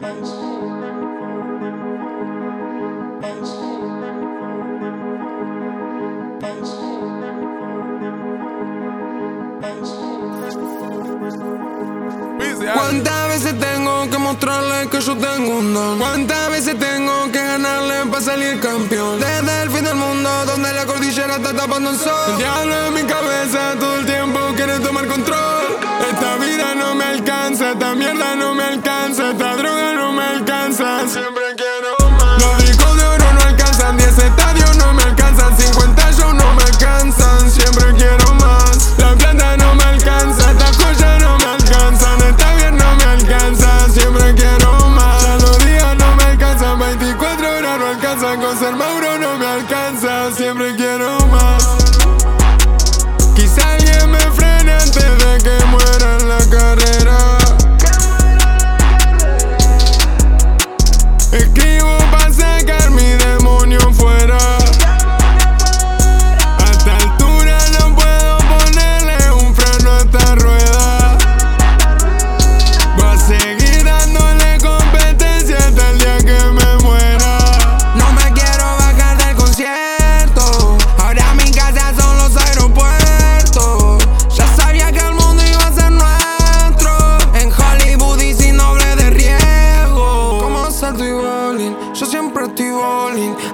¿Cuántas veces tengo que mostrarle que yo tengo un don? ¿Cuántas veces tengo que ganarle para salir campeón? Desde el fin del mundo donde la cordillera está tapando el sol El diablo en mi cabeza todo el tiempo quiere tomar control siempre quiero más. Quizá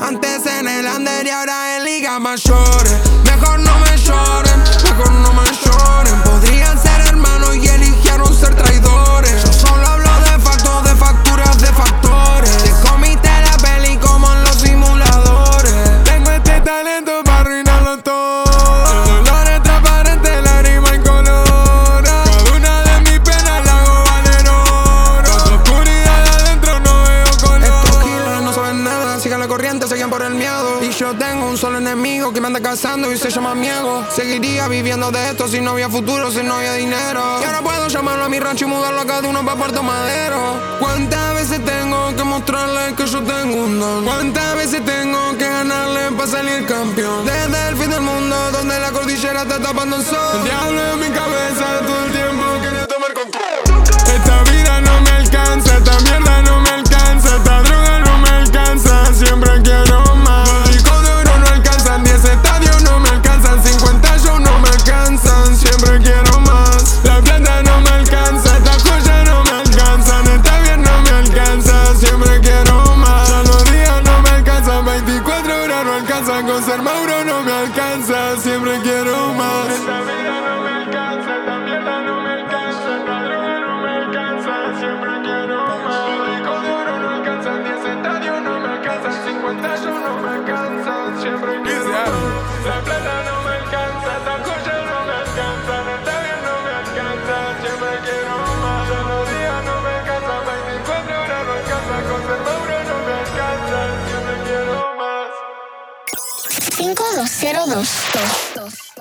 Antes en el under y ahora en Liga Mayores. Mejor no me lloren, mejor no me corriente se guían por el miedo. Y yo tengo un solo enemigo que me anda cazando y se llama miedo. Seguiría viviendo de esto si no había futuro, si no había dinero. Y ahora puedo llamarlo a mi rancho y mudarlo acá de uno para Puerto Madero. ¿Cuántas veces tengo que mostrarle que yo tengo un don? ¿Cuántas veces tengo que ganarle para salir campeón? Desde el fin del mundo, donde la cordillera está tapando el sol. El diablo en mi cabeza todo el tiempo quería tomar control. pensar siempre again. 5202.